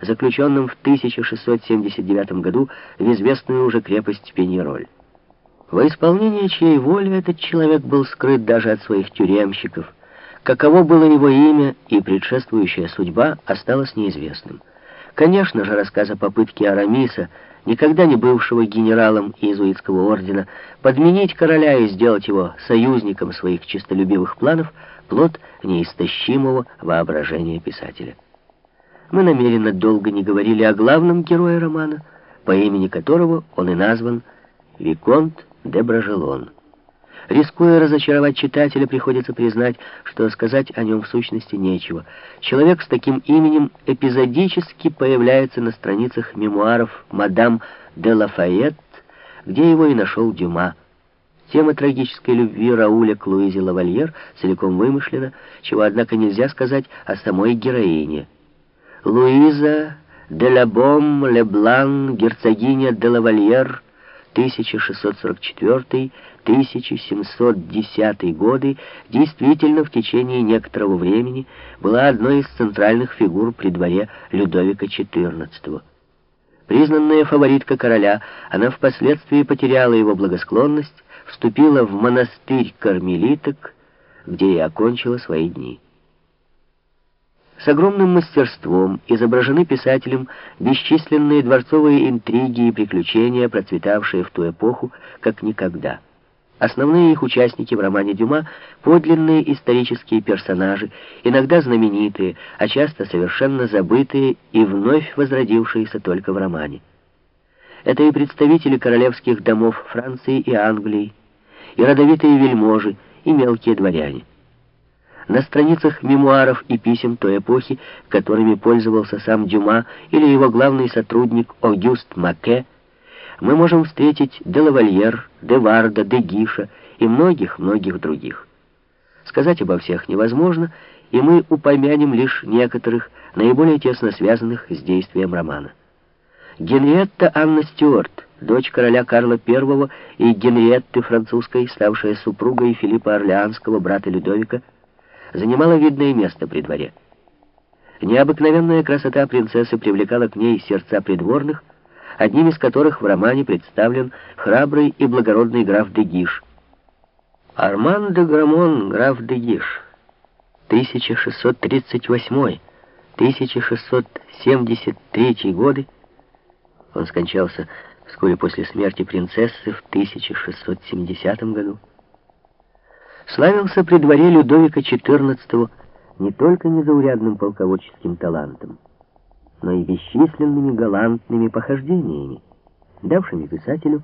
заключенным в 1679 году в известную уже крепость Пеньероль. Во исполнение чьей воли этот человек был скрыт даже от своих тюремщиков, каково было его имя и предшествующая судьба, осталось неизвестным. Конечно же, рассказ о попытке Арамиса, никогда не бывшего генералом иезуитского ордена, подменить короля и сделать его союзником своих честолюбивых планов, плод неистощимого воображения писателя. Мы намеренно долго не говорили о главном герое романа, по имени которого он и назван Виконт де Бражелон. Рискуя разочаровать читателя, приходится признать, что сказать о нем в сущности нечего. Человек с таким именем эпизодически появляется на страницах мемуаров «Мадам де Лафайет», где его и нашел Дюма. Тема трагической любви Рауля к Луизе Лавальер целиком вымышлена, чего, однако, нельзя сказать о самой героине. Луиза де Лабом Леблан, герцогиня де Лавальер, 1644-1710 годы, действительно в течение некоторого времени была одной из центральных фигур при дворе Людовика XIV. Признанная фаворитка короля, она впоследствии потеряла его благосклонность, вступила в монастырь кармелиток, где и окончила свои дни. С огромным мастерством изображены писателем бесчисленные дворцовые интриги и приключения, процветавшие в ту эпоху как никогда. Основные их участники в романе Дюма — подлинные исторические персонажи, иногда знаменитые, а часто совершенно забытые и вновь возродившиеся только в романе. Это и представители королевских домов Франции и Англии, и родовитые вельможи, и мелкие дворяне. На страницах мемуаров и писем той эпохи, которыми пользовался сам Дюма или его главный сотрудник Огюст Маке, мы можем встретить де Лавальер, де Варда, де Гиша и многих-многих других. Сказать обо всех невозможно, и мы упомянем лишь некоторых, наиболее тесно связанных с действием романа. Генриетта Анна Стюарт, дочь короля Карла I и Генриетты французской, ставшая супругой Филиппа Орлеанского, брата Людовика, занимала видное место при дворе. Необыкновенная красота принцессы привлекала к ней сердца придворных, одним из которых в романе представлен храбрый и благородный граф де Гиш. Арман де Грамон, граф де Гиш, 1638-1673 годы, он скончался вскоре после смерти принцессы в 1670 году, славился при дворе Людовика XIV не только незаурядным полководческим талантом, но и бесчисленными галантными похождениями, давшими писателю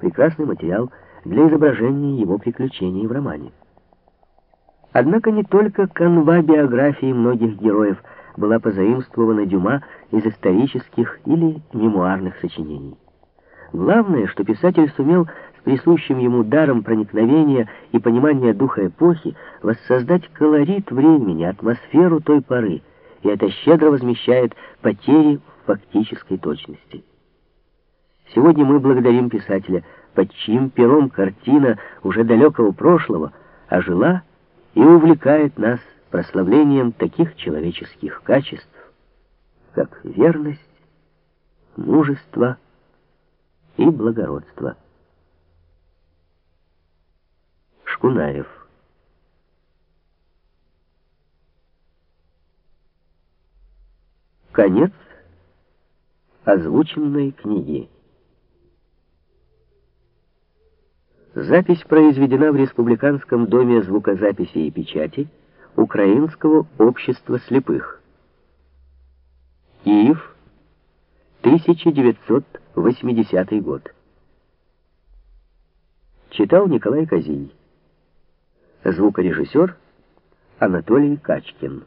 прекрасный материал для изображения его приключений в романе. Однако не только канва биографии многих героев была позаимствована Дюма из исторических или мемуарных сочинений. Главное, что писатель сумел присущим ему даром проникновения и понимания духа эпохи, воссоздать колорит времени, атмосферу той поры, и это щедро возмещает потери в фактической точности. Сегодня мы благодарим писателя, под чьим пером картина уже далекого прошлого ожила и увлекает нас прославлением таких человеческих качеств, как верность, мужество и благородство. Шкунаев. Конец озвученной книги. Запись произведена в Республиканском доме звукозаписи и печати Украинского общества слепых. Киев, 1980 год. Читал Николай Козий. Звукорежиссер Анатолий Качкин.